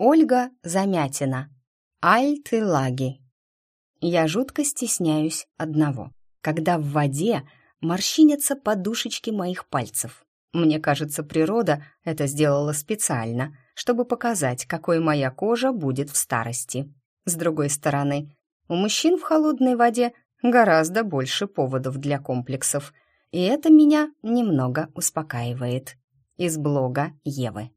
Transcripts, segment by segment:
Ольга Замятина. Альты лаги. Я жутко стесняюсь одного. Когда в воде морщинятся подушечки моих пальцев. Мне кажется, природа это сделала специально, чтобы показать, какой моя кожа будет в старости. С другой стороны, у мужчин в холодной воде гораздо больше поводов для комплексов, и это меня немного успокаивает. Из блога Евы.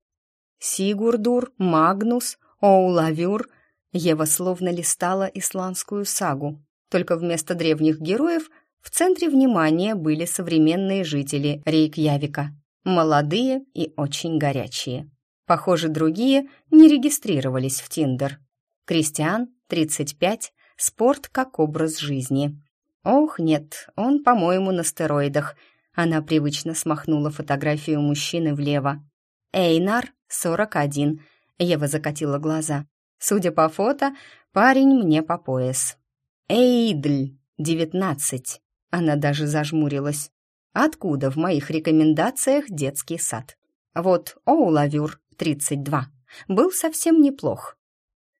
Сигурдур, Магнус, Оулавюр. Ева словно листала исландскую сагу, только вместо древних героев в центре внимания были современные жители Рейкьявика, молодые и очень горячие. Похоже, другие не регистрировались в Тиндер. Кристиан, 35, спорт как образ жизни. Ох, нет, он, по-моему, на стероидах. Она привычно смахнула фотографию мужчины влево. Эйнар, 41. Ева закатила глаза. Судя по фото, парень мне по пояс. Эйдль, 19. Она даже зажмурилась. Откуда в моих рекомендациях детский сад? Вот Оулавюр, 32, был совсем неплох.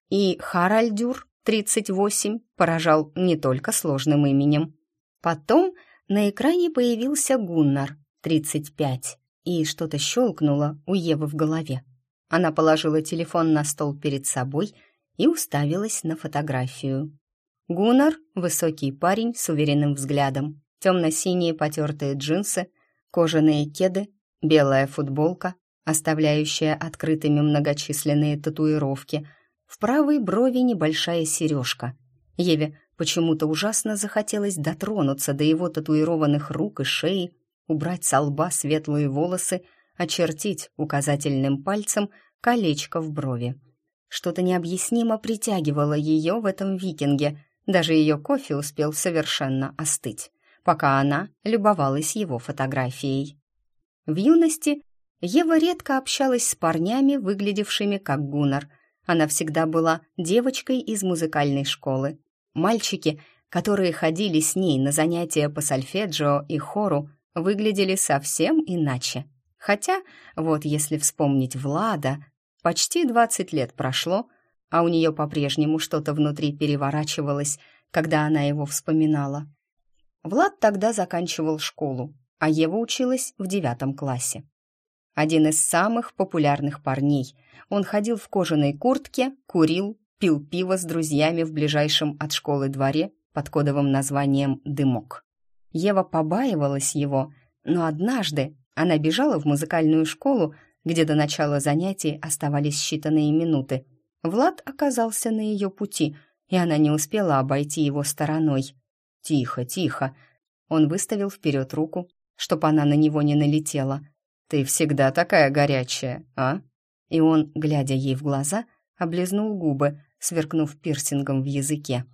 И Харальдюр, 38, поражал не только сложным именем. Потом на экране появился Гуннар, 35 и что-то щелкнуло у Евы в голове. Она положила телефон на стол перед собой и уставилась на фотографию. Гуннар — высокий парень с уверенным взглядом, темно-синие потертые джинсы, кожаные кеды, белая футболка, оставляющая открытыми многочисленные татуировки, в правой брови небольшая сережка. Еве почему-то ужасно захотелось дотронуться до его татуированных рук и шеи, убрать со лба светлые волосы, очертить указательным пальцем колечко в брови. Что-то необъяснимо притягивало ее в этом викинге, даже ее кофе успел совершенно остыть, пока она любовалась его фотографией. В юности Ева редко общалась с парнями, выглядевшими как Гуннар. Она всегда была девочкой из музыкальной школы. Мальчики, которые ходили с ней на занятия по сольфеджио и хору, выглядели совсем иначе. Хотя, вот если вспомнить Влада, почти 20 лет прошло, а у нее по-прежнему что-то внутри переворачивалось, когда она его вспоминала. Влад тогда заканчивал школу, а Ева училась в девятом классе. Один из самых популярных парней. Он ходил в кожаной куртке, курил, пил пиво с друзьями в ближайшем от школы дворе под кодовым названием «Дымок». Ева побаивалась его, но однажды она бежала в музыкальную школу, где до начала занятий оставались считанные минуты. Влад оказался на ее пути, и она не успела обойти его стороной. «Тихо, тихо!» Он выставил вперед руку, чтоб она на него не налетела. «Ты всегда такая горячая, а?» И он, глядя ей в глаза, облизнул губы, сверкнув пирсингом в языке.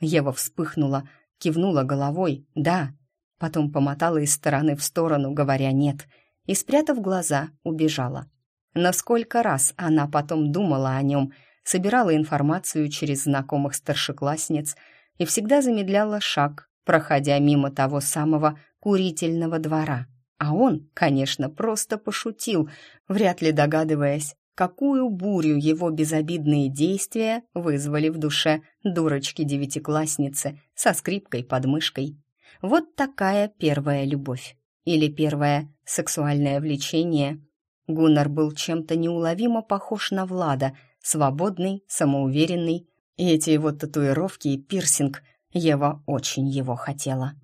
Ева вспыхнула, кивнула головой «да», потом помотала из стороны в сторону, говоря «нет», и, спрятав глаза, убежала. Но сколько раз она потом думала о нем, собирала информацию через знакомых старшеклассниц и всегда замедляла шаг, проходя мимо того самого курительного двора. А он, конечно, просто пошутил, вряд ли догадываясь, какую бурю его безобидные действия вызвали в душе дурочки-девятиклассницы со скрипкой под мышкой. Вот такая первая любовь. Или первое сексуальное влечение. Гуннар был чем-то неуловимо похож на Влада, свободный, самоуверенный. И эти его татуировки и пирсинг Ева очень его хотела.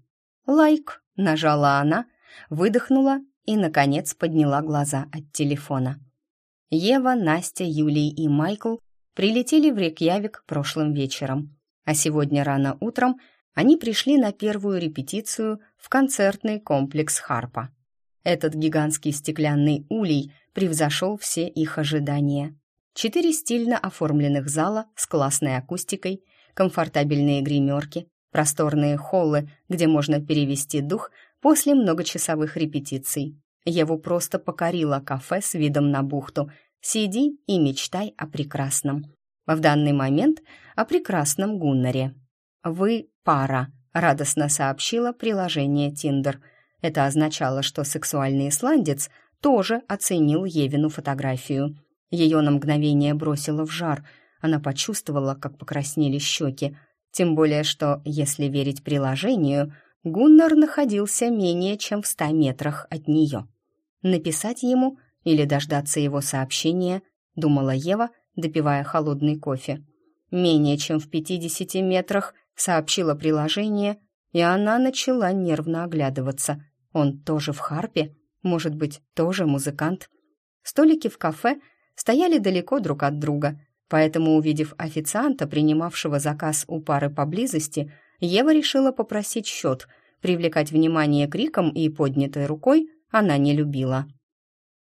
«Лайк!» — нажала она, выдохнула и, наконец, подняла глаза от телефона. Ева, Настя, Юлий и Майкл прилетели в Рекьявик прошлым вечером, а сегодня рано утром они пришли на первую репетицию в концертный комплекс Харпа. Этот гигантский стеклянный улей превзошел все их ожидания. Четыре стильно оформленных зала с классной акустикой, комфортабельные гримерки, просторные холлы, где можно перевести дух после многочасовых репетиций. Еву просто покорило кафе с видом на бухту. Сиди и мечтай о прекрасном. В данный момент о прекрасном Гуннаре. «Вы пара», — радостно сообщила приложение Тиндер. Это означало, что сексуальный исландец тоже оценил Евину фотографию. Ее на мгновение бросило в жар. Она почувствовала, как покраснели щеки. Тем более, что, если верить приложению, Гуннар находился менее чем в ста метрах от нее. Написать ему или дождаться его сообщения, думала Ева, допивая холодный кофе. Менее чем в пятидесяти метрах сообщило приложение, и она начала нервно оглядываться. Он тоже в харпе? Может быть, тоже музыкант? Столики в кафе стояли далеко друг от друга, поэтому, увидев официанта, принимавшего заказ у пары поблизости, Ева решила попросить счет. Привлекать внимание криком и поднятой рукой она не любила.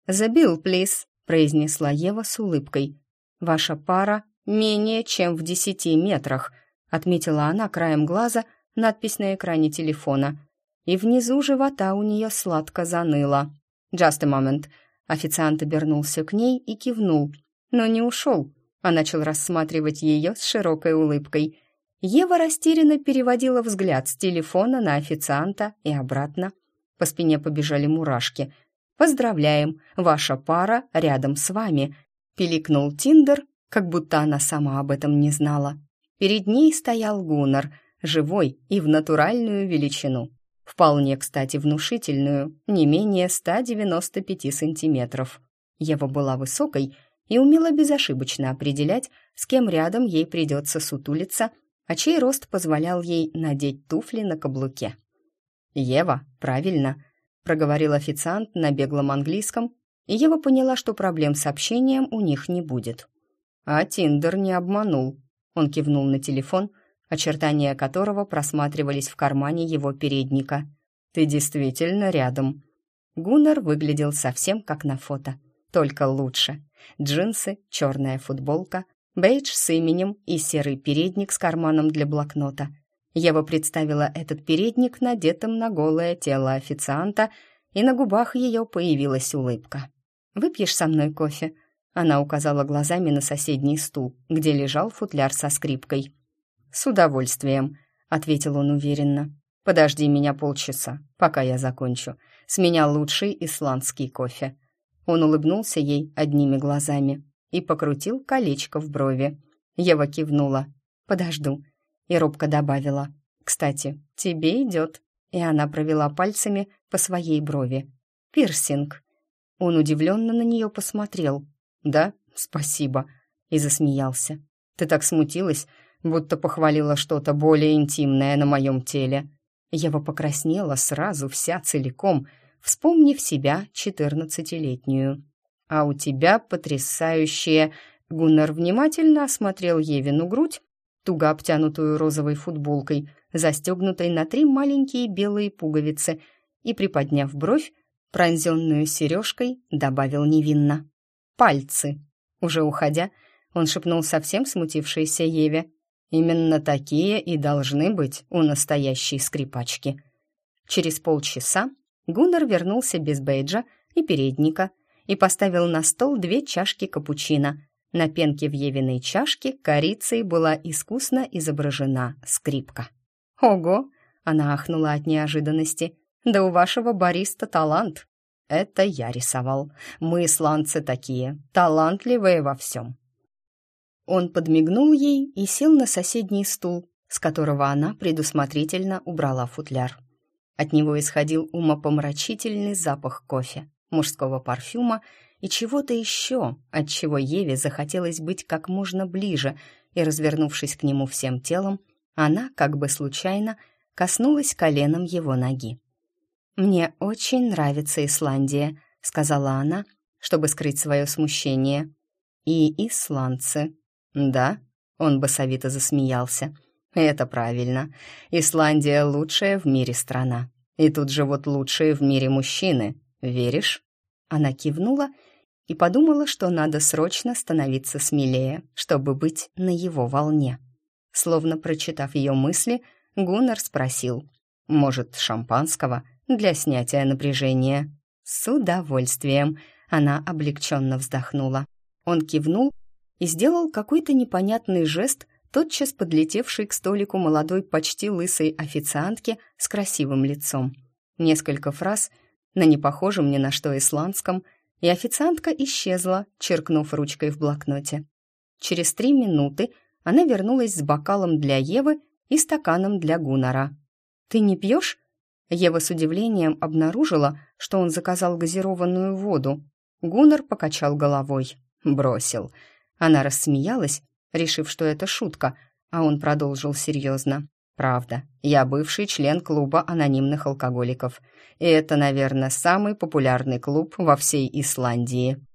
«The bill, please», — произнесла Ева с улыбкой. «Ваша пара менее чем в десяти метрах», — отметила она краем глаза надпись на экране телефона. И внизу живота у нее сладко заныло. «Just a moment», Официант обернулся к ней и кивнул, но не ушел, а начал рассматривать ее с широкой улыбкой. Ева растерянно переводила взгляд с телефона на официанта и обратно. По спине побежали мурашки. «Поздравляем, ваша пара рядом с вами», — пиликнул Тиндер, как будто она сама об этом не знала. Перед ней стоял Гуннар, живой и в натуральную величину. Вполне, кстати, внушительную, не менее 195 сантиметров. Ева была высокой и умела безошибочно определять, с кем рядом ей придется сутулиться, а чей рост позволял ей надеть туфли на каблуке. «Ева, правильно», — проговорил официант на беглом английском, и Ева поняла, что проблем с общением у них не будет. А Тиндер не обманул. Он кивнул на телефон — очертания которого просматривались в кармане его передника. «Ты действительно рядом». Гуннар выглядел совсем как на фото, только лучше. Джинсы, черная футболка, бейдж с именем и серый передник с карманом для блокнота. Ева представила этот передник надетым на голое тело официанта, и на губах ее появилась улыбка. «Выпьешь со мной кофе?» Она указала глазами на соседний стул, где лежал футляр со скрипкой. «С удовольствием», — ответил он уверенно. «Подожди меня полчаса, пока я закончу. С меня лучший исландский кофе». Он улыбнулся ей одними глазами и покрутил колечко в брови. Ева кивнула. «Подожду». И робко добавила. «Кстати, тебе идет». И она провела пальцами по своей брови. «Пирсинг». Он удивленно на нее посмотрел. «Да, спасибо», и засмеялся. «Ты так смутилась, будто похвалила что-то более интимное на моем теле. Ева покраснела сразу вся целиком, вспомнив себя четырнадцатилетнюю. «А у тебя потрясающие...» Гуннар внимательно осмотрел Евину грудь, туго обтянутую розовой футболкой, застегнутой на три маленькие белые пуговицы, и, приподняв бровь, пронзенную сережкой, добавил невинно. «Пальцы!» Уже уходя, он шепнул совсем смутившейся Еве. Именно такие и должны быть у настоящей скрипачки. Через полчаса Гуннар вернулся без бейджа и передника и поставил на стол две чашки капучино. На пенке в Евиной чашке корицей была искусно изображена скрипка. «Ого!» — она ахнула от неожиданности. «Да у вашего бариста талант!» «Это я рисовал. Мы, исландцы, такие, талантливые во всем. Он подмигнул ей и сел на соседний стул, с которого она предусмотрительно убрала футляр. От него исходил умопомрачительный запах кофе, мужского парфюма и чего-то еще, от чего Еве захотелось быть как можно ближе, и, развернувшись к нему всем телом, она, как бы случайно, коснулась коленом его ноги. «Мне очень нравится Исландия», — сказала она, чтобы скрыть свое смущение. «И исландцы», «Да?» — он басовито засмеялся. «Это правильно. Исландия — лучшая в мире страна. И тут живут лучшие в мире мужчины. Веришь?» Она кивнула и подумала, что надо срочно становиться смелее, чтобы быть на его волне. Словно прочитав ее мысли, Гуннар спросил, «Может, шампанского для снятия напряжения?» «С удовольствием», — она облегченно вздохнула. Он кивнул и сделал какой-то непонятный жест, тотчас подлетевший к столику молодой почти лысой официантки с красивым лицом. Несколько фраз на непохожем ни на что исландском, и официантка исчезла, черкнув ручкой в блокноте. Через три минуты она вернулась с бокалом для Евы и стаканом для Гунара. «Ты не пьешь?» Ева с удивлением обнаружила, что он заказал газированную воду. Гунар покачал головой. Бросил. Она рассмеялась, решив, что это шутка, а он продолжил серьезно. «Правда, я бывший член клуба анонимных алкоголиков, и это, наверное, самый популярный клуб во всей Исландии».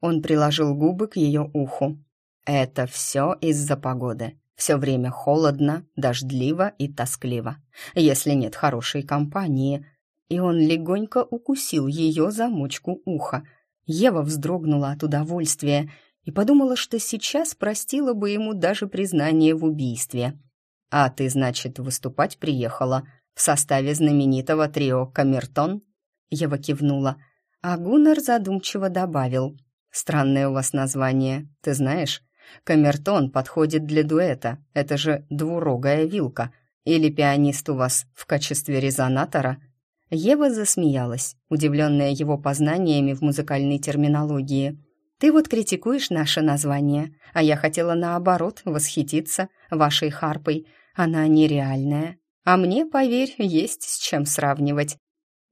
Он приложил губы к ее уху. «Это все из-за погоды. Все время холодно, дождливо и тоскливо, если нет хорошей компании. И он легонько укусил ее за мочку уха. Ева вздрогнула от удовольствия и подумала, что сейчас простила бы ему даже признание в убийстве. «А ты, значит, выступать приехала в составе знаменитого трио «Камертон»?» Ева кивнула, а Гуннар задумчиво добавил. «Странное у вас название, ты знаешь?» Камертон подходит для дуэта. Это же двурогая вилка. Или пианист у вас в качестве резонатора?» Ева засмеялась, удивленная его познаниями в музыкальной терминологии. «Ты вот критикуешь наше название, а я хотела наоборот восхититься вашей харпой. Она нереальная. А мне, поверь, есть с чем сравнивать.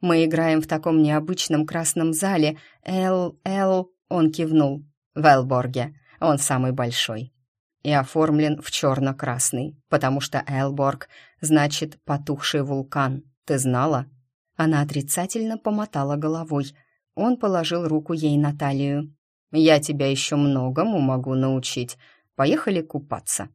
Мы играем в таком необычном красном зале. Эл, Эл...» Он кивнул. «В Элборге. Он самый большой. И оформлен в черно-красный, потому что Элборг значит «потухший вулкан». Ты знала?» Она отрицательно помотала головой. Он положил руку ей на талию. «Я тебя еще многому могу научить. Поехали купаться».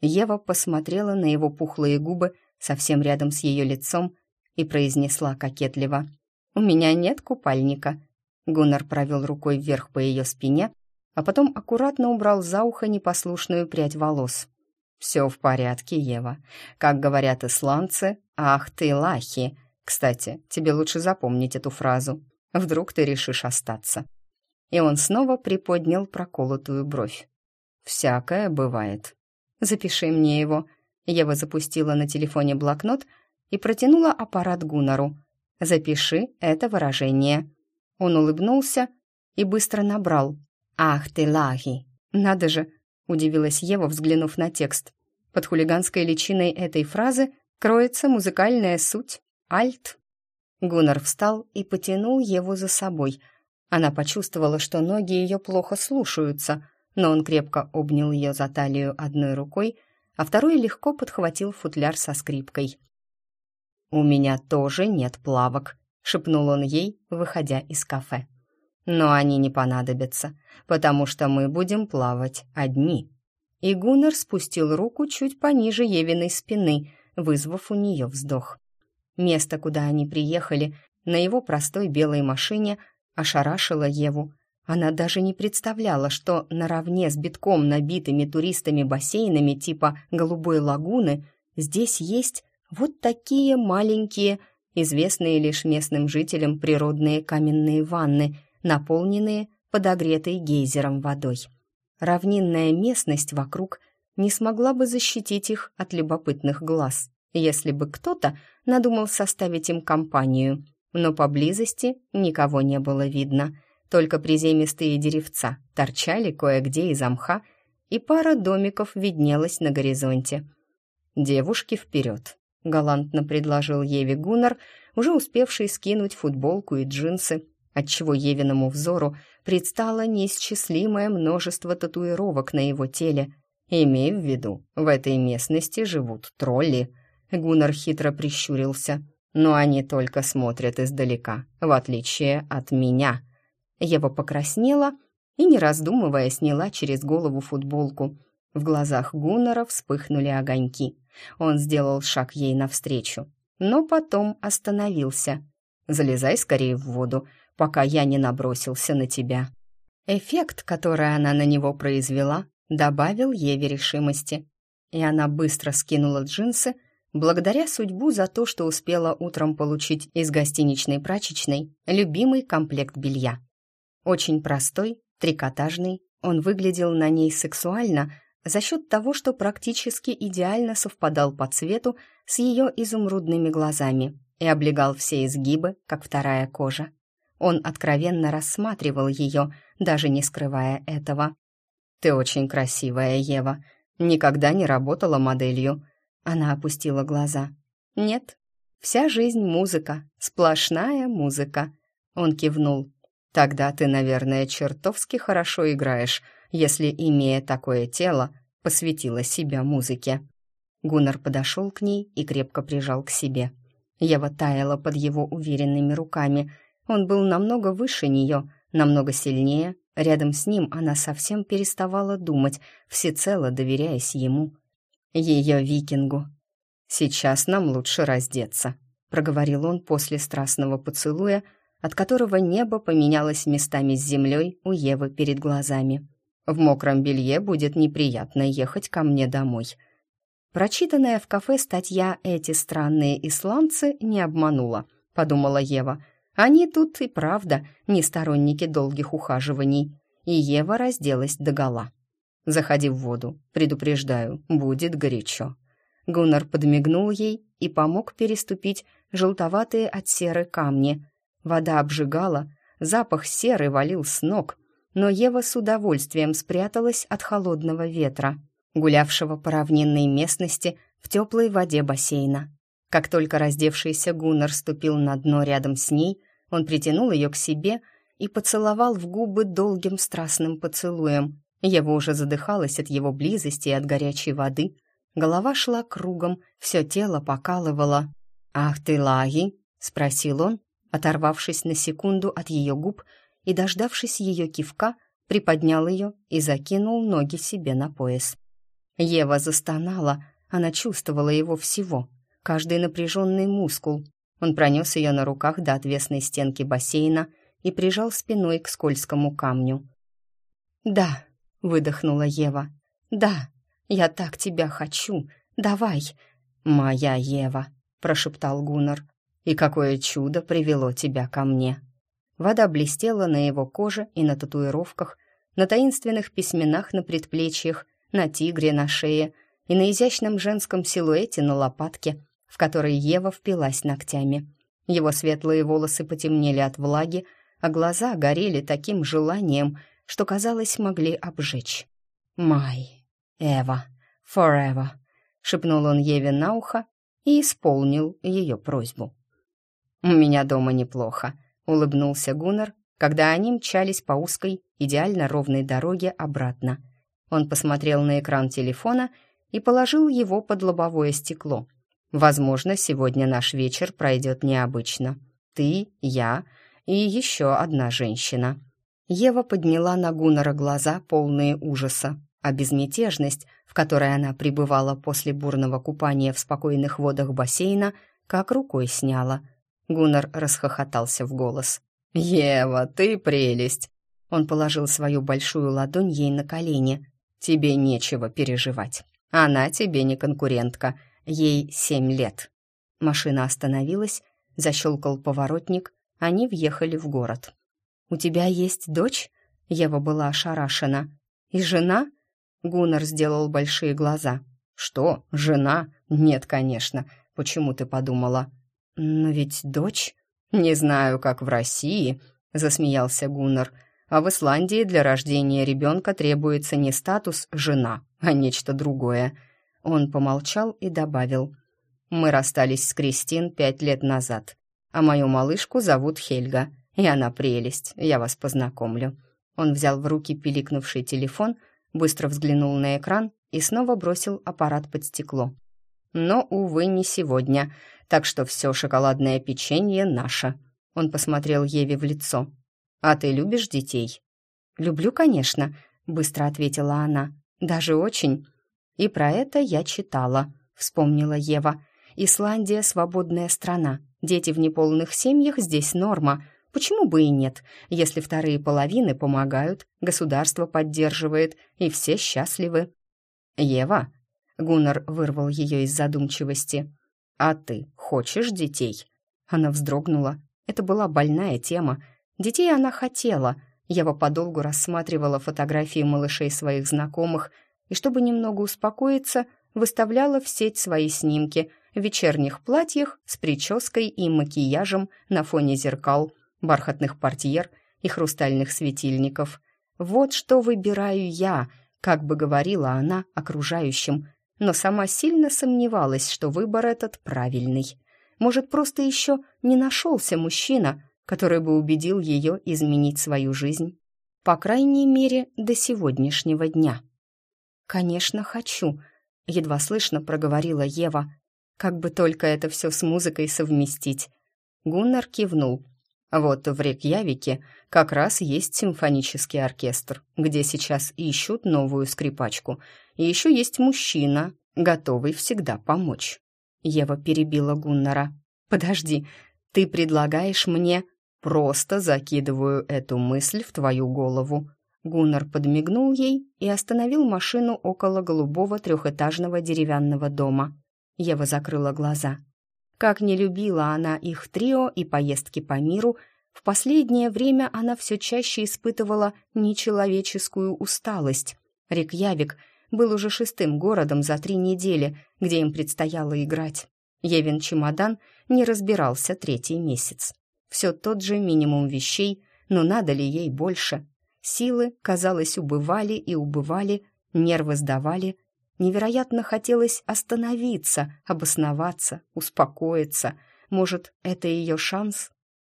Ева посмотрела на его пухлые губы совсем рядом с ее лицом и произнесла кокетливо. «У меня нет купальника». Гуннар провел рукой вверх по ее спине, а потом аккуратно убрал за ухо непослушную прядь волос. «Все в порядке, Ева. Как говорят исландцы, ах ты лахи. Кстати, тебе лучше запомнить эту фразу. Вдруг ты решишь остаться». И он снова приподнял проколотую бровь. «Всякое бывает. Запиши мне его». Ева запустила на телефоне блокнот и протянула аппарат Гунару. «Запиши это выражение». Он улыбнулся и быстро набрал «Ах ты, лаги!» «Надо же!» — удивилась Ева, взглянув на текст. Под хулиганской личиной этой фразы кроется музыкальная суть — альт. Гуннар встал и потянул Еву за собой. Она почувствовала, что ноги ее плохо слушаются, но он крепко обнял ее за талию одной рукой, а второй легко подхватил футляр со скрипкой. «У меня тоже нет плавок», — шепнул он ей, выходя из кафе но они не понадобятся, потому что мы будем плавать одни». И Гуннар спустил руку чуть пониже Евиной спины, вызвав у нее вздох. Место, куда они приехали, на его простой белой машине, ошарашило Еву. Она даже не представляла, что наравне с битком набитыми туристами бассейнами типа «Голубой лагуны» здесь есть вот такие маленькие, известные лишь местным жителям природные каменные ванны – наполненные подогретой гейзером водой. Равнинная местность вокруг не смогла бы защитить их от любопытных глаз, если бы кто-то надумал составить им компанию, но поблизости никого не было видно, только приземистые деревца торчали кое-где из мха, и пара домиков виднелась на горизонте. «Девушки вперед!» — галантно предложил Еве Гуннар, уже успевший скинуть футболку и джинсы отчего Евиному взору предстало неисчислимое множество татуировок на его теле. «Имей в виду, в этой местности живут тролли». Гуннар хитро прищурился. «Но они только смотрят издалека, в отличие от меня». Ева покраснела и, не раздумывая, сняла через голову футболку. В глазах Гуннара вспыхнули огоньки. Он сделал шаг ей навстречу, но потом остановился. «Залезай скорее в воду, пока я не набросился на тебя». Эффект, который она на него произвела, добавил Еве решимости. И она быстро скинула джинсы, благодаря судьбу за то, что успела утром получить из гостиничной прачечной любимый комплект белья. Очень простой, трикотажный, он выглядел на ней сексуально за счет того, что практически идеально совпадал по цвету с ее изумрудными глазами и облегал все изгибы, как вторая кожа. Он откровенно рассматривал ее, даже не скрывая этого. «Ты очень красивая, Ева. Никогда не работала моделью». Она опустила глаза. «Нет, вся жизнь музыка, сплошная музыка». Он кивнул. «Тогда ты, наверное, чертовски хорошо играешь, если, имея такое тело, посвятила себя музыке». Гуннар подошел к ней и крепко прижал к себе. Ева таяла под его уверенными руками. Он был намного выше нее, намного сильнее. Рядом с ним она совсем переставала думать, всецело доверяясь ему. Ее викингу. «Сейчас нам лучше раздеться», — проговорил он после страстного поцелуя, от которого небо поменялось местами с землей у Евы перед глазами. «В мокром белье будет неприятно ехать ко мне домой». Прочитанная в кафе статья «Эти странные исландцы» не обманула, подумала Ева. Они тут и правда не сторонники долгих ухаживаний. И Ева разделась догола. «Заходи в воду, предупреждаю, будет горячо». Гуннар подмигнул ей и помог переступить желтоватые от серы камни. Вода обжигала, запах серы валил с ног, но Ева с удовольствием спряталась от холодного ветра гулявшего по равнинной местности в теплой воде бассейна. Как только раздевшийся Гуннар ступил на дно рядом с ней, он притянул ее к себе и поцеловал в губы долгим страстным поцелуем. Ева уже задыхалась от его близости и от горячей воды. Голова шла кругом, все тело покалывало. «Ах ты, Лаги!» — спросил он, оторвавшись на секунду от ее губ и, дождавшись ее кивка, приподнял ее и закинул ноги себе на пояс. Ева застонала, она чувствовала его всего, каждый напряженный мускул. Он пронес ее на руках до отвесной стенки бассейна и прижал спиной к скользкому камню. «Да», — выдохнула Ева, — «да, я так тебя хочу, давай». «Моя Ева», — прошептал Гуннар, — «и какое чудо привело тебя ко мне». Вода блестела на его коже и на татуировках, на таинственных письменах на предплечьях — на тигре на шее и на изящном женском силуэте на лопатке, в которой Ева впилась ногтями. Его светлые волосы потемнели от влаги, а глаза горели таким желанием, что, казалось, могли обжечь. «Май, Эва, forever», — шепнул он Еве на ухо и исполнил ее просьбу. «У меня дома неплохо», — улыбнулся Гуннар, когда они мчались по узкой, идеально ровной дороге обратно. Он посмотрел на экран телефона и положил его под лобовое стекло. «Возможно, сегодня наш вечер пройдет необычно. Ты, я и еще одна женщина». Ева подняла на Гуннера глаза, полные ужаса, а безмятежность, в которой она пребывала после бурного купания в спокойных водах бассейна, как рукой сняла. Гуннер расхохотался в голос. «Ева, ты прелесть!» Он положил свою большую ладонь ей на колени. Тебе нечего переживать. Она тебе не конкурентка. Ей семь лет». Машина остановилась, защелкал поворотник, они въехали в город. «У тебя есть дочь?» Ева была ошарашена. «И жена?» Гуннар сделал большие глаза. «Что, жена? Нет, конечно. Почему ты подумала?» «Но ведь дочь...» «Не знаю, как в России», — засмеялся Гуннар. А в Исландии для рождения ребенка требуется не статус «жена», а нечто другое. Он помолчал и добавил. «Мы расстались с Кристин пять лет назад, а мою малышку зовут Хельга, и она прелесть, я вас познакомлю». Он взял в руки пиликнувший телефон, быстро взглянул на экран и снова бросил аппарат под стекло. «Но, увы, не сегодня, так что все шоколадное печенье наше». Он посмотрел Еве в лицо. «А ты любишь детей?» «Люблю, конечно», — быстро ответила она. «Даже очень». «И про это я читала», — вспомнила Ева. «Исландия — свободная страна. Дети в неполных семьях здесь норма. Почему бы и нет? Если вторые половины помогают, государство поддерживает, и все счастливы». «Ева», — Гуннар вырвал ее из задумчивости, «а ты хочешь детей?» Она вздрогнула. Это была больная тема, Детей она хотела. Ева подолгу рассматривала фотографии малышей своих знакомых и, чтобы немного успокоиться, выставляла в сеть свои снимки в вечерних платьях с прической и макияжем на фоне зеркал. бархатных портьер и хрустальных светильников. Вот что выбираю я, как бы говорила она окружающим, но сама сильно сомневалась, что выбор этот правильный. Может, просто еще не нашелся мужчина, который бы убедил ее изменить свою жизнь. По крайней мере, до сегодняшнего дня. «Конечно, хочу», — едва слышно проговорила Ева. «Как бы только это все с музыкой совместить». Гуннар кивнул. «Вот в Рекьявике как раз есть симфонический оркестр, где сейчас ищут новую скрипачку. И еще есть мужчина, готовый всегда помочь». Ева перебила Гуннара. «Подожди, ты предлагаешь мне...» «Просто закидываю эту мысль в твою голову». Гуннар подмигнул ей и остановил машину около голубого трехэтажного деревянного дома. Ева закрыла глаза. Как не любила она их трио и поездки по миру, в последнее время она все чаще испытывала нечеловеческую усталость. Рекьявик был уже шестым городом за три недели, где им предстояло играть. Евин чемодан не разбирался третий месяц. Все тот же минимум вещей, но надо ли ей больше? Силы, казалось, убывали и убывали, нервы сдавали. Невероятно хотелось остановиться, обосноваться, успокоиться. Может, это ее шанс?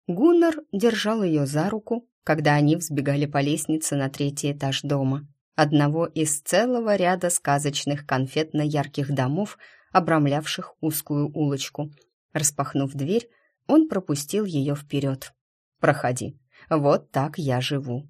Гуннар держал ее за руку, когда они взбегали по лестнице на третий этаж дома, одного из целого ряда сказочных конфетно-ярких домов, обрамлявших узкую улочку. Распахнув дверь, он пропустил ее вперед. «Проходи. Вот так я живу».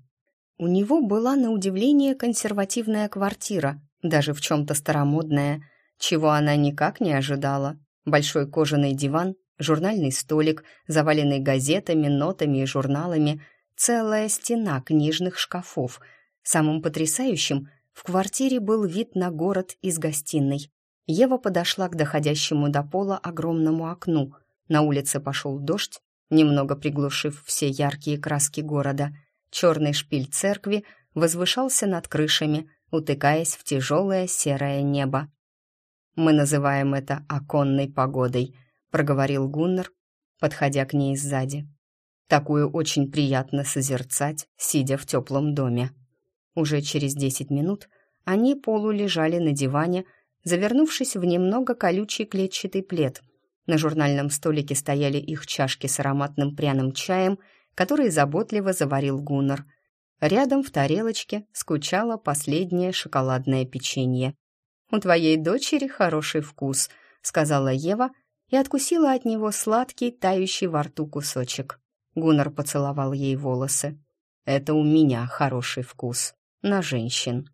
У него была на удивление консервативная квартира, даже в чем-то старомодная, чего она никак не ожидала. Большой кожаный диван, журнальный столик, заваленный газетами, нотами и журналами, целая стена книжных шкафов. Самым потрясающим в квартире был вид на город из гостиной. Ева подошла к доходящему до пола огромному окну. На улице пошел дождь, немного приглушив все яркие краски города. Черный шпиль церкви возвышался над крышами, утыкаясь в тяжелое серое небо. «Мы называем это оконной погодой», — проговорил Гуннер, подходя к ней сзади. «Такую очень приятно созерцать, сидя в теплом доме». Уже через десять минут они полулежали на диване, завернувшись в немного колючий клетчатый плед. На журнальном столике стояли их чашки с ароматным пряным чаем, который заботливо заварил Гуннар. Рядом в тарелочке скучало последнее шоколадное печенье. «У твоей дочери хороший вкус», — сказала Ева и откусила от него сладкий, тающий во рту кусочек. Гуннар поцеловал ей волосы. «Это у меня хороший вкус. На женщин».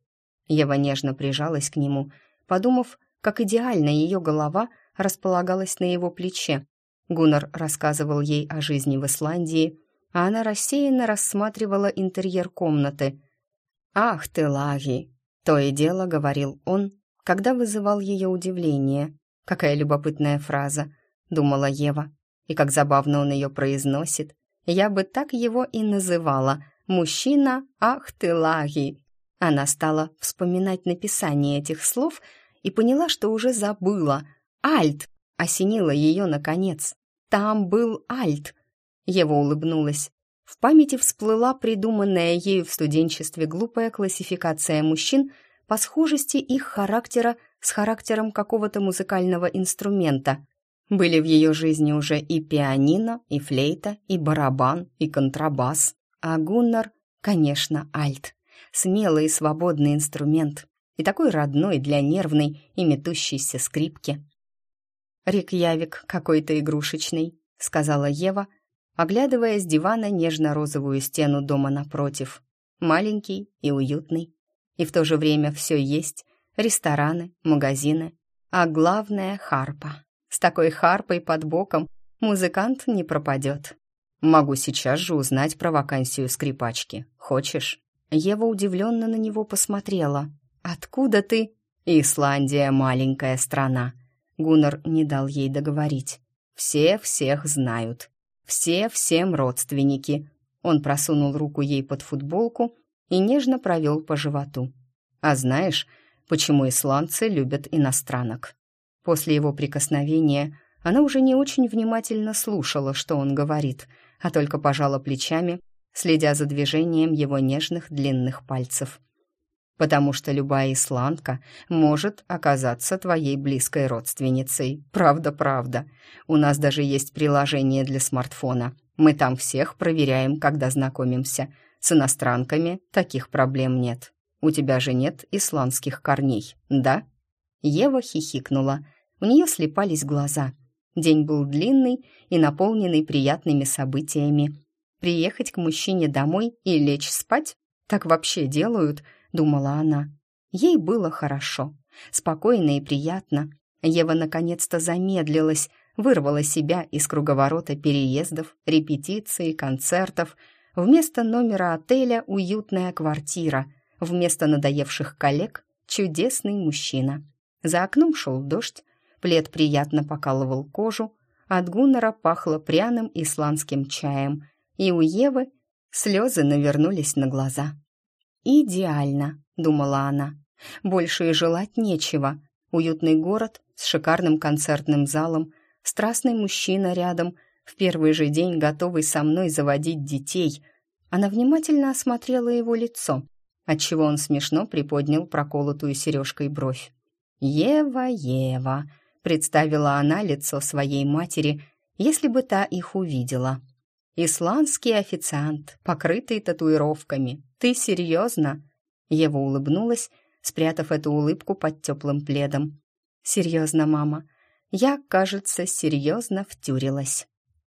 Ева нежно прижалась к нему — подумав, как идеально ее голова располагалась на его плече. Гуннар рассказывал ей о жизни в Исландии, а она рассеянно рассматривала интерьер комнаты. «Ах ты, Лаги!» — то и дело говорил он, когда вызывал ее удивление. «Какая любопытная фраза!» — думала Ева. «И как забавно он ее произносит. Я бы так его и называла. Мужчина, ах ты, Лаги!» Она стала вспоминать написание этих слов и поняла, что уже забыла. «Альт!» — осенила ее наконец. «Там был Альт!» Ева улыбнулась. В памяти всплыла придуманная ею в студенчестве глупая классификация мужчин по схожести их характера с характером какого-то музыкального инструмента. Были в ее жизни уже и пианино, и флейта, и барабан, и контрабас. А Гуннар, конечно, альт смелый и свободный инструмент, и такой родной для нервной и метущейся скрипки. «Рикьявик какой-то игрушечный», — сказала Ева, оглядывая с дивана нежно-розовую стену дома напротив. Маленький и уютный. И в то же время все есть. Рестораны, магазины. А главное — харпа. С такой харпой под боком музыкант не пропадет. Могу сейчас же узнать про вакансию скрипачки. Хочешь? Ева удивленно на него посмотрела. «Откуда ты?» «Исландия — маленькая страна». Гуннар не дал ей договорить. «Все всех знают. Все всем родственники». Он просунул руку ей под футболку и нежно провел по животу. «А знаешь, почему исландцы любят иностранок?» После его прикосновения она уже не очень внимательно слушала, что он говорит. а только пожала плечами, следя за движением его нежных длинных пальцев. «Потому что любая исландка может оказаться твоей близкой родственницей. Правда-правда. У нас даже есть приложение для смартфона. Мы там всех проверяем, когда знакомимся. С иностранками таких проблем нет. У тебя же нет исландских корней, да?» Ева хихикнула. У нее слепались глаза. День был длинный и наполненный приятными событиями. Приехать к мужчине домой и лечь спать? Так вообще делают, думала она. Ей было хорошо, спокойно и приятно. Ева наконец-то замедлилась, вырвала себя из круговорота переездов, репетиций, концертов. Вместо номера отеля уютная квартира, вместо надоевших коллег чудесный мужчина. За окном шел дождь, плед приятно покалывал кожу, от Гуннера пахло пряным исландским чаем, и у Евы слезы навернулись на глаза. «Идеально», — думала она. «Больше и желать нечего. Уютный город с шикарным концертным залом, страстный мужчина рядом, в первый же день готовый со мной заводить детей». Она внимательно осмотрела его лицо, отчего он смешно приподнял проколотую сережкой бровь. «Ева, Ева», — представила она лицо своей матери, если бы та их увидела. «Исландский официант, покрытый татуировками. Ты серьезно?» Ева улыбнулась, спрятав эту улыбку под теплым пледом. «Серьезно, мама. Я, кажется, серьезно втюрилась.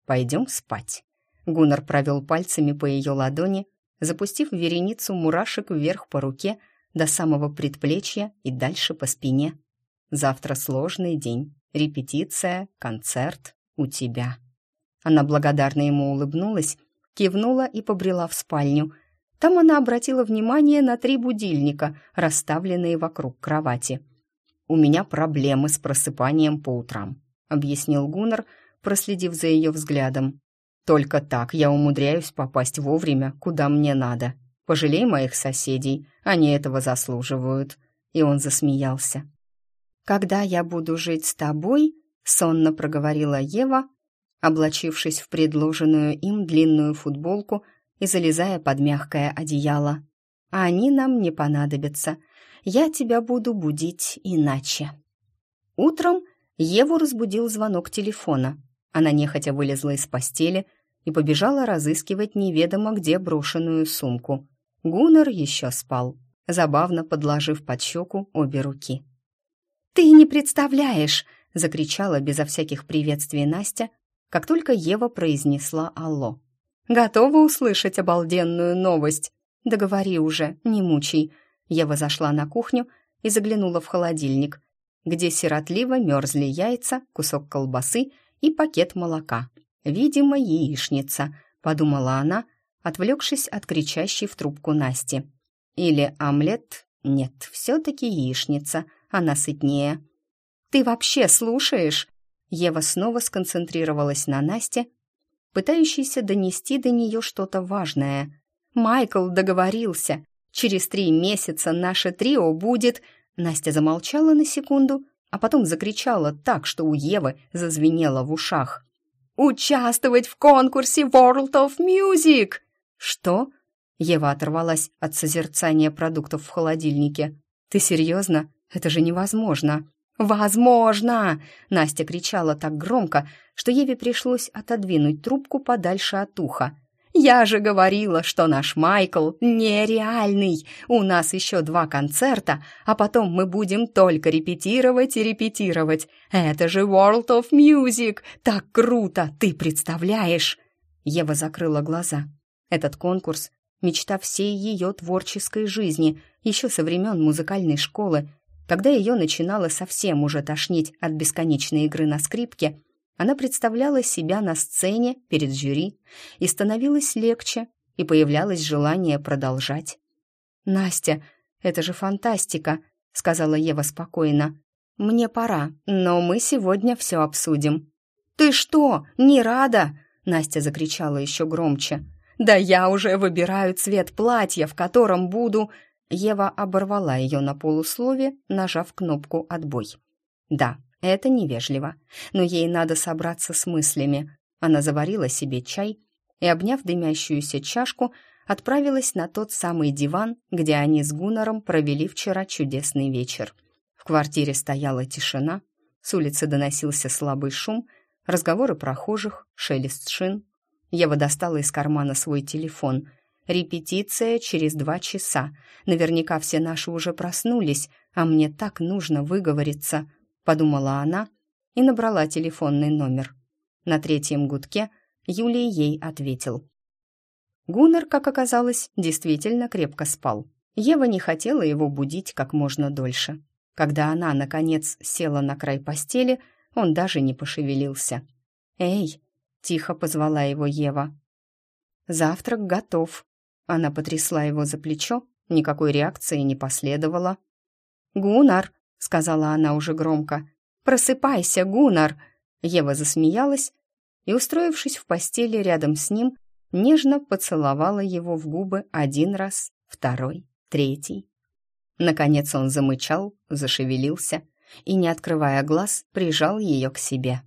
Пойдем спать». Гуннар провел пальцами по ее ладони, запустив вереницу мурашек вверх по руке, до самого предплечья и дальше по спине. Завтра сложный день, репетиция, концерт у тебя. Она благодарно ему улыбнулась, кивнула и побрела в спальню. Там она обратила внимание на три будильника, расставленные вокруг кровати. «У меня проблемы с просыпанием по утрам», — объяснил Гуннар, проследив за ее взглядом. «Только так я умудряюсь попасть вовремя, куда мне надо. Пожалей моих соседей, они этого заслуживают». И он засмеялся. «Когда я буду жить с тобой», — сонно проговорила Ева, облачившись в предложенную им длинную футболку и залезая под мягкое одеяло. «А они нам не понадобятся. Я тебя буду будить иначе». Утром Еву разбудил звонок телефона. Она нехотя вылезла из постели и побежала разыскивать неведомо где брошенную сумку. Гуннер еще спал, забавно подложив под щеку обе руки. «Ты не представляешь!» — закричала безо всяких приветствий Настя, как только Ева произнесла «Алло». «Готова услышать обалденную новость?» «Да уже, не мучай». Ева зашла на кухню и заглянула в холодильник, где сиротливо мерзли яйца, кусок колбасы и пакет молока. «Видимо, яичница», — подумала она, — отвлекшись от кричащей в трубку Насти. Или омлет? Нет, все-таки яичница, она сытнее. «Ты вообще слушаешь?» Ева снова сконцентрировалась на Насте, пытающейся донести до нее что-то важное. «Майкл договорился. Через три месяца наше трио будет...» Настя замолчала на секунду, а потом закричала так, что у Евы зазвенело в ушах. «Участвовать в конкурсе World of Music!» «Что?» Ева оторвалась от созерцания продуктов в холодильнике. «Ты серьезно? Это же невозможно!» «Возможно!» Настя кричала так громко, что Еве пришлось отодвинуть трубку подальше от уха. «Я же говорила, что наш Майкл нереальный! У нас еще два концерта, а потом мы будем только репетировать и репетировать. Это же World of Music! Так круто! Ты представляешь?» Ева закрыла глаза. Этот конкурс — мечта всей ее творческой жизни, еще со времен музыкальной школы, когда ее начинало совсем уже тошнить от бесконечной игры на скрипке, она представляла себя на сцене перед жюри, и становилось легче, и появлялось желание продолжать. «Настя, это же фантастика», — сказала Ева спокойно. «Мне пора, но мы сегодня все обсудим». «Ты что, не рада?» — Настя закричала еще громче. «Да я уже выбираю цвет платья, в котором буду...» Ева оборвала ее на полуслове, нажав кнопку «Отбой». «Да, это невежливо, но ей надо собраться с мыслями». Она заварила себе чай и, обняв дымящуюся чашку, отправилась на тот самый диван, где они с Гуннором провели вчера чудесный вечер. В квартире стояла тишина, с улицы доносился слабый шум, разговоры прохожих, шелест шин. Ева достала из кармана свой телефон. «Репетиция через два часа. Наверняка все наши уже проснулись, а мне так нужно выговориться», — подумала она и набрала телефонный номер. На третьем гудке Юлий ей ответил. Гуннер, как оказалось, действительно крепко спал. Ева не хотела его будить как можно дольше. Когда она, наконец, села на край постели, он даже не пошевелился. «Эй!» — тихо позвала его Ева. «Завтрак готов». Она потрясла его за плечо, никакой реакции не последовало. «Гуннар!» — сказала она уже громко. «Просыпайся, Гуннар!» Ева засмеялась и, устроившись в постели рядом с ним, нежно поцеловала его в губы один раз, второй, третий. Наконец он замычал, зашевелился и, не открывая глаз, прижал ее к себе.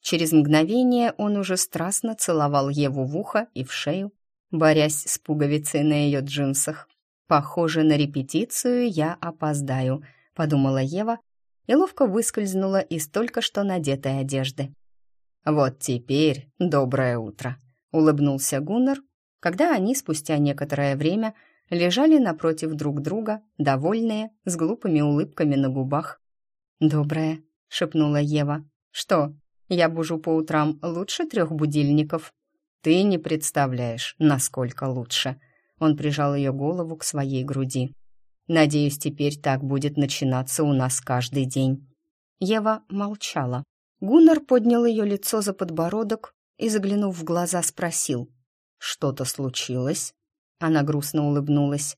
Через мгновение он уже страстно целовал Еву в ухо и в шею, борясь с пуговицей на ее джинсах. «Похоже, на репетицию я опоздаю», — подумала Ева и ловко выскользнула из только что надетой одежды. «Вот теперь доброе утро», — улыбнулся Гуннар, когда они спустя некоторое время лежали напротив друг друга, довольные, с глупыми улыбками на губах. «Доброе», — шепнула Ева. «Что, я бужу по утрам лучше трех будильников?» «Ты не представляешь, насколько лучше». Он прижал ее голову к своей груди. «Надеюсь, теперь так будет начинаться у нас каждый день». Ева молчала. Гуннар поднял ее лицо за подбородок и, заглянув в глаза, спросил. «Что-то случилось?» Она грустно улыбнулась.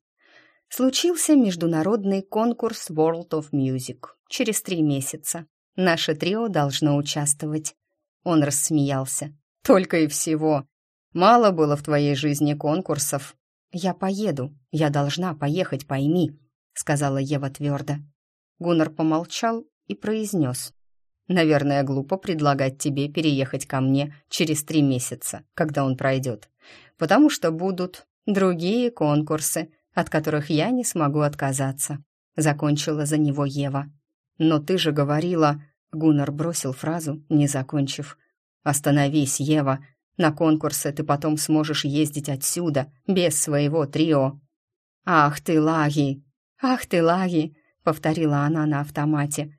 Случился международный конкурс World of Music через три месяца. Наше трио должно участвовать. Он рассмеялся. Только и всего. Мало было в твоей жизни конкурсов. Я поеду. Я должна поехать, пойми, сказала Ева твердо. Гуннар помолчал и произнес. Наверное, глупо предлагать тебе переехать ко мне через три месяца, когда он пройдет, потому что будут другие конкурсы, от которых я не смогу отказаться», — закончила за него Ева. «Но ты же говорила...» — Гуннар бросил фразу, не закончив. «Остановись, Ева. На конкурсы ты потом сможешь ездить отсюда, без своего трио». «Ах ты, лаги! Ах ты, лаги!» — повторила она на автомате.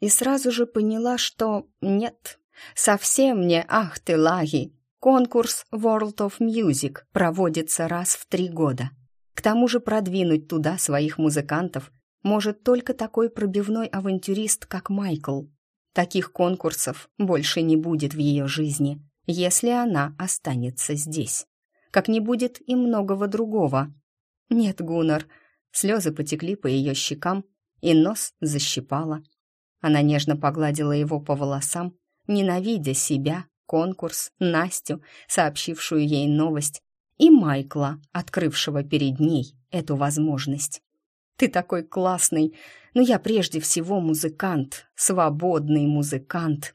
И сразу же поняла, что нет, совсем не «ах ты, лаги!» Конкурс World of Music проводится раз в три года. К тому же продвинуть туда своих музыкантов может только такой пробивной авантюрист, как Майкл. Таких конкурсов больше не будет в ее жизни, если она останется здесь. Как не будет и многого другого. Нет, Гуннар, слезы потекли по ее щекам, и нос защипала. Она нежно погладила его по волосам, ненавидя себя конкурс, Настю, сообщившую ей новость, и Майкла, открывшего перед ней эту возможность. «Ты такой классный, но я прежде всего музыкант, свободный музыкант».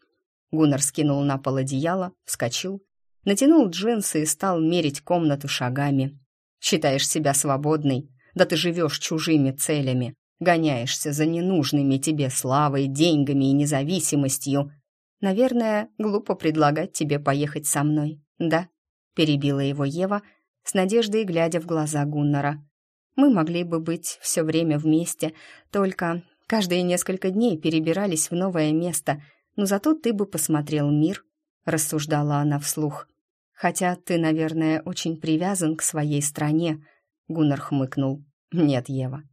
Гуннар скинул на пол одеяло, вскочил, натянул джинсы и стал мерить комнату шагами. «Считаешь себя свободной? Да ты живешь чужими целями, гоняешься за ненужными тебе славой, деньгами и независимостью. Наверное, глупо предлагать тебе поехать со мной, да?» Перебила его Ева, с надеждой глядя в глаза Гуннара. «Мы могли бы быть все время вместе, только каждые несколько дней перебирались в новое место, но зато ты бы посмотрел мир», — рассуждала она вслух. «Хотя ты, наверное, очень привязан к своей стране», — Гуннар хмыкнул. «Нет, Ева,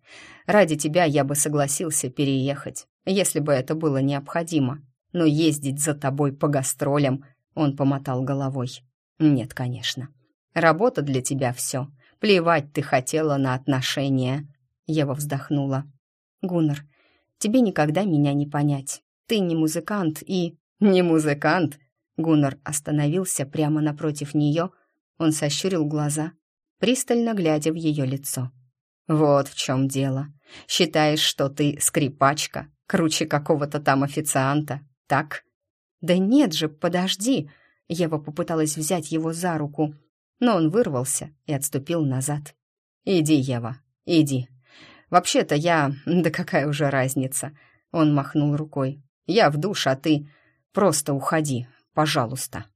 ради тебя я бы согласился переехать, если бы это было необходимо но ездить за тобой по гастролям, он помотал головой. Нет, конечно. Работа для тебя все. Плевать ты хотела на отношения. Ева вздохнула. Гуннар, тебе никогда меня не понять. Ты не музыкант и... Не музыкант? Гуннар остановился прямо напротив нее. Он сощурил глаза, пристально глядя в ее лицо. «Вот в чем дело. Считаешь, что ты скрипачка, круче какого-то там официанта, так?» «Да нет же, подожди!» Ева попыталась взять его за руку. но он вырвался и отступил назад. «Иди, Ева, иди. Вообще-то я... Да какая уже разница?» Он махнул рукой. «Я в душ, а ты... Просто уходи, пожалуйста».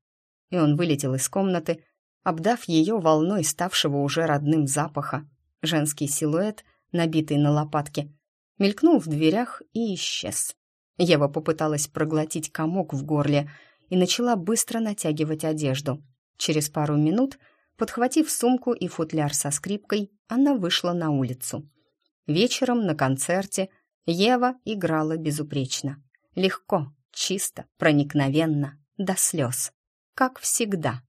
И он вылетел из комнаты, обдав ее волной ставшего уже родным запаха. Женский силуэт, набитый на лопатке, мелькнул в дверях и исчез. Ева попыталась проглотить комок в горле и начала быстро натягивать одежду. Через пару минут, подхватив сумку и футляр со скрипкой, она вышла на улицу. Вечером на концерте Ева играла безупречно. Легко, чисто, проникновенно, до слез. Как всегда.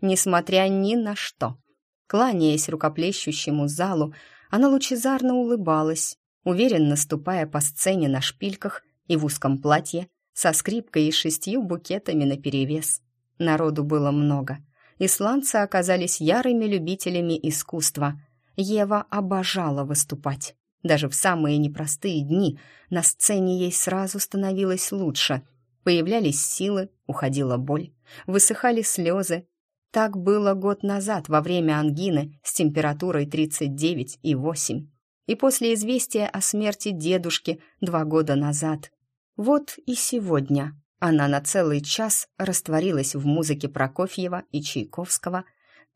Несмотря ни на что. Кланяясь рукоплещущему залу, она лучезарно улыбалась, уверенно ступая по сцене на шпильках и в узком платье, со скрипкой и шестью букетами наперевес. Народу было много. Исландцы оказались ярыми любителями искусства. Ева обожала выступать. Даже в самые непростые дни на сцене ей сразу становилось лучше. Появлялись силы, уходила боль, высыхали слезы. Так было год назад во время ангины с температурой 39,8 и после известия о смерти дедушки два года назад. Вот и сегодня она на целый час растворилась в музыке Прокофьева и Чайковского,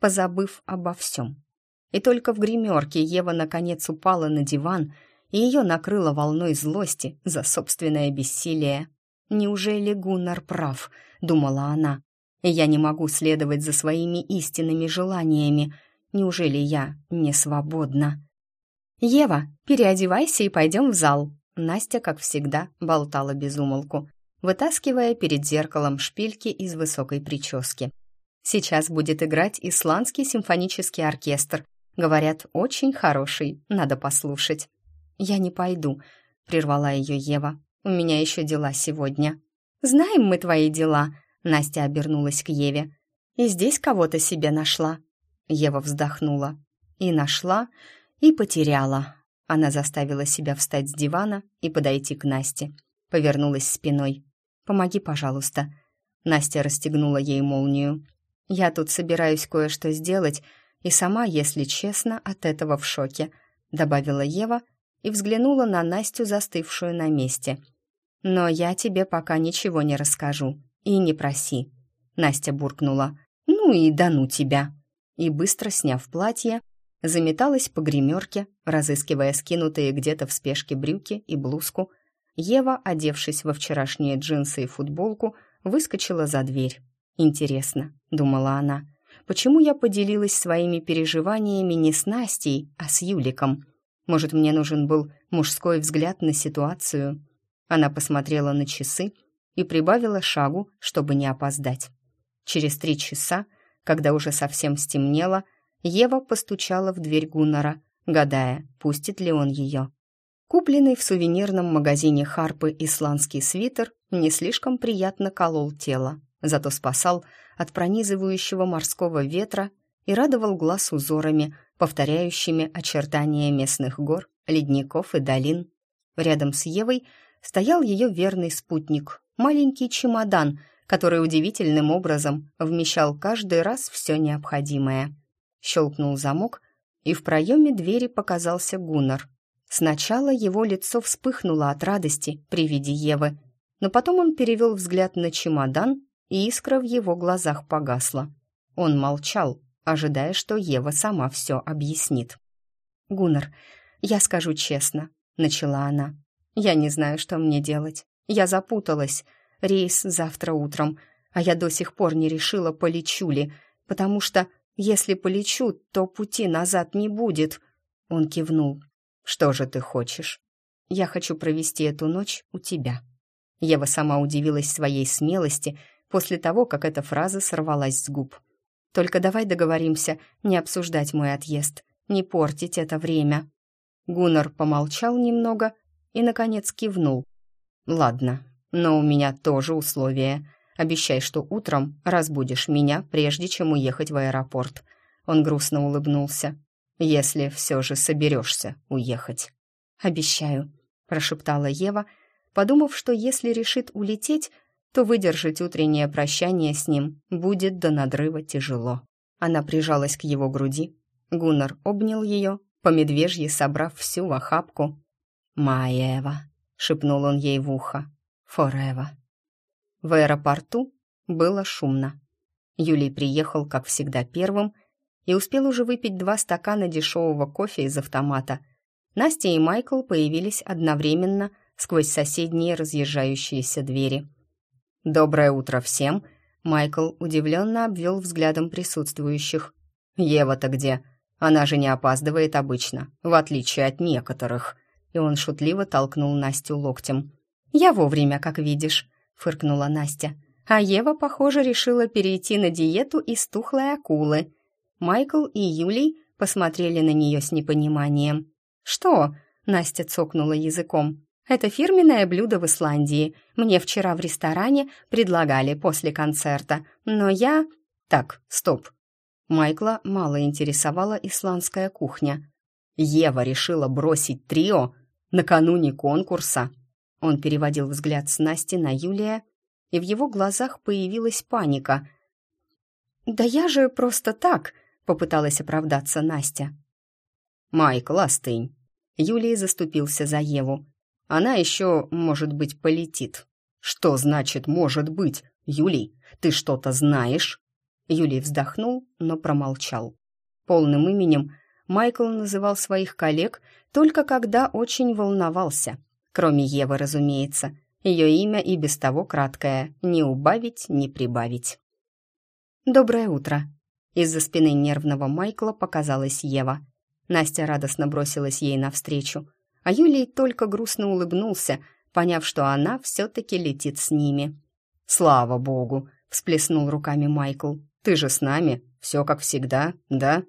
позабыв обо всем. И только в гримерке Ева наконец упала на диван, и ее накрыло волной злости за собственное бессилие. «Неужели Гуннар прав?» — думала она. «Я не могу следовать за своими истинными желаниями. Неужели я не свободна?» «Ева, переодевайся и пойдем в зал». Настя, как всегда, болтала без умолку, вытаскивая перед зеркалом шпильки из высокой прически. «Сейчас будет играть исландский симфонический оркестр. Говорят, очень хороший, надо послушать». «Я не пойду», — прервала ее Ева. «У меня еще дела сегодня». «Знаем мы твои дела», — Настя обернулась к Еве. «И здесь кого-то себе нашла». Ева вздохнула. «И нашла, и потеряла. Она заставила себя встать с дивана и подойти к Насте. Повернулась спиной. «Помоги, пожалуйста». Настя расстегнула ей молнию. «Я тут собираюсь кое-что сделать, и сама, если честно, от этого в шоке», добавила Ева и взглянула на Настю, застывшую на месте. «Но я тебе пока ничего не расскажу. И не проси». Настя буркнула. «Ну и да ну тебя!» И, быстро сняв платье, заметалась по гримерке, разыскивая скинутые где-то в спешке брюки и блузку. Ева, одевшись во вчерашние джинсы и футболку, выскочила за дверь. «Интересно», — думала она, — «почему я поделилась своими переживаниями не с Настей, а с Юликом? Может, мне нужен был мужской взгляд на ситуацию?» Она посмотрела на часы и прибавила шагу, чтобы не опоздать. Через три часа, когда уже совсем стемнело, Ева постучала в дверь Гуннара, гадая, пустит ли он ее. Купленный в сувенирном магазине Харпы исландский свитер не слишком приятно колол тело, зато спасал от пронизывающего морского ветра и радовал глаз узорами, повторяющими очертания местных гор, ледников и долин. Рядом с Евой стоял ее верный спутник, маленький чемодан, который удивительным образом вмещал каждый раз все необходимое. Щелкнул замок, и в проеме двери показался Гуннар. Сначала его лицо вспыхнуло от радости при виде Евы, но потом он перевел взгляд на чемодан, и искра в его глазах погасла. Он молчал, ожидая, что Ева сама все объяснит. «Гуннар, я скажу честно», — начала она. «Я не знаю, что мне делать. Я запуталась. Рейс завтра утром, а я до сих пор не решила, полечу ли, потому что если полечу, то пути назад не будет. Он кивнул. Что же ты хочешь? Я хочу провести эту ночь у тебя. Ева сама удивилась своей смелости после того, как эта фраза сорвалась с губ. Только давай договоримся не обсуждать мой отъезд, не портить это время. Гуннар помолчал немного и, наконец, кивнул. «Ладно, но у меня тоже условия. Обещай, что утром разбудишь меня, прежде чем уехать в аэропорт». Он грустно улыбнулся. «Если все же соберешься уехать». «Обещаю», — прошептала Ева, подумав, что если решит улететь, то выдержать утреннее прощание с ним будет до надрыва тяжело. Она прижалась к его груди. Гуннар обнял ее, по медвежьи собрав всю в охапку. «Маева», — шепнул он ей в ухо, — «форева». В аэропорту было шумно. Юлий приехал, как всегда, первым и успел уже выпить два стакана дешевого кофе из автомата. Настя и Майкл появились одновременно сквозь соседние разъезжающиеся двери. «Доброе утро всем!» Майкл удивленно обвел взглядом присутствующих. «Ева-то где? Она же не опаздывает обычно, в отличие от некоторых». И он шутливо толкнул Настю локтем. «Я вовремя, как видишь», — фыркнула Настя. А Ева, похоже, решила перейти на диету из тухлой акулы. Майкл и Юлий посмотрели на нее с непониманием. «Что?» — Настя цокнула языком. Это фирменное блюдо в Исландии. Мне вчера в ресторане предлагали после концерта, но я... Так, стоп. Майкла мало интересовала исландская кухня. Ева решила бросить трио накануне конкурса. Он переводил взгляд с Насти на Юлия, и в его глазах появилась паника. «Да я же просто так!» — попыталась оправдаться Настя. «Майкл, остынь!» Юлий заступился за Еву. Она еще, может быть, полетит. Что значит «может быть»? Юлий, ты что-то знаешь? Юлий вздохнул, но промолчал. Полным именем Майкл называл своих коллег только когда очень волновался. Кроме Евы, разумеется. Ее имя и без того краткое. Не убавить, не прибавить. «Доброе утро!» Из-за спины нервного Майкла показалась Ева. Настя радостно бросилась ей навстречу а Юлий только грустно улыбнулся, поняв, что она все-таки летит с ними. «Слава богу!» — всплеснул руками Майкл. «Ты же с нами, все как всегда, да?»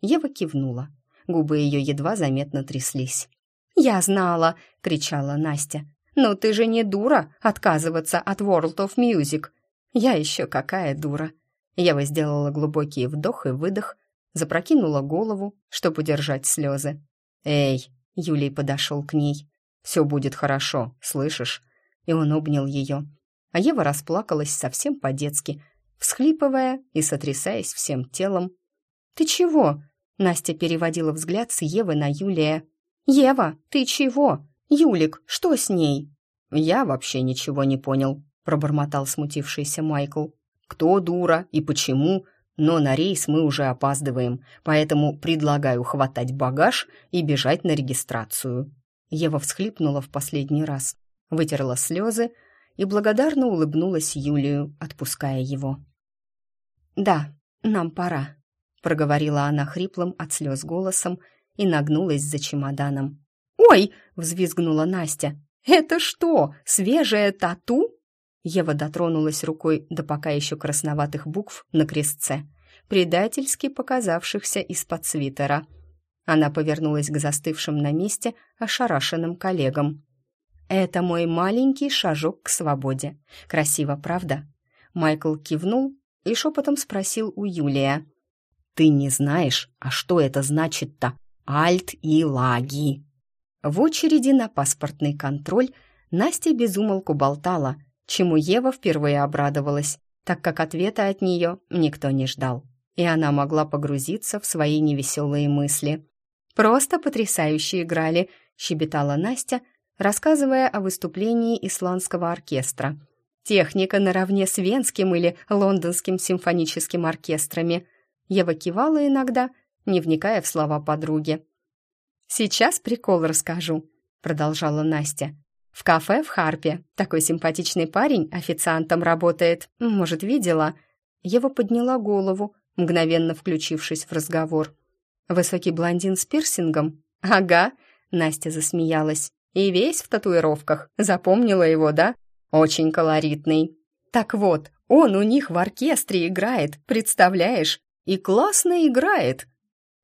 Ева кивнула. Губы ее едва заметно тряслись. «Я знала!» — кричала Настя. «Но ты же не дура отказываться от World of Music!» «Я еще какая дура!» Ева сделала глубокий вдох и выдох, запрокинула голову, чтобы удержать слезы. «Эй, Юлий подошел к ней. «Все будет хорошо, слышишь?» И он обнял ее. А Ева расплакалась совсем по-детски, всхлипывая и сотрясаясь всем телом. «Ты чего?» Настя переводила взгляд с Евы на Юлия. «Ева, ты чего? Юлик, что с ней?» «Я вообще ничего не понял», — пробормотал смутившийся Майкл. «Кто дура и почему?» Но на рейс мы уже опаздываем, поэтому предлагаю хватать багаж и бежать на регистрацию». Ева всхлипнула в последний раз, вытерла слезы и благодарно улыбнулась Юлию, отпуская его. «Да, нам пора», — проговорила она хриплым от слез голосом и нагнулась за чемоданом. «Ой!» — взвизгнула Настя. «Это что, свежая тату?» Ева дотронулась рукой до пока еще красноватых букв на крестце, предательски показавшихся из-под свитера. Она повернулась к застывшим на месте ошарашенным коллегам. «Это мой маленький шажок к свободе. Красиво, правда?» Майкл кивнул и шепотом спросил у Юлия. «Ты не знаешь, а что это значит-то? Альт и лаги!» В очереди на паспортный контроль Настя безумолку болтала, чему Ева впервые обрадовалась, так как ответа от нее никто не ждал, и она могла погрузиться в свои невеселые мысли. «Просто потрясающе играли», — щебетала Настя, рассказывая о выступлении исландского оркестра. «Техника наравне с Венским или Лондонским симфоническим оркестрами». Ева кивала иногда, не вникая в слова подруги. «Сейчас прикол расскажу», — продолжала Настя. В кафе в Харпе. Такой симпатичный парень официантом работает. Может, видела?» Ева подняла голову, мгновенно включившись в разговор. «Высокий блондин с пирсингом?» «Ага», — Настя засмеялась. «И весь в татуировках. Запомнила его, да? Очень колоритный. Так вот, он у них в оркестре играет, представляешь? И классно играет!»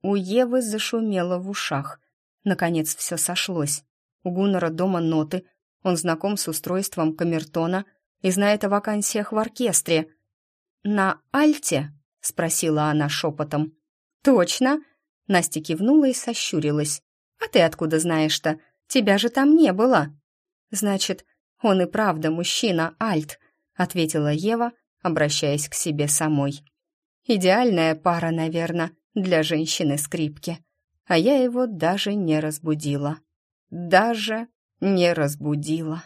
У Евы зашумело в ушах. Наконец все сошлось. У Гуннера дома ноты, он знаком с устройством камертона и знает о вакансиях в оркестре. «На альте?» — спросила она шепотом. «Точно!» — Настя кивнула и сощурилась. «А ты откуда знаешь-то? Тебя же там не было!» «Значит, он и правда мужчина, альт», — ответила Ева, обращаясь к себе самой. Идеальная пара, наверное, для женщины-скрипки. А я его даже не разбудила. Даже не разбудила.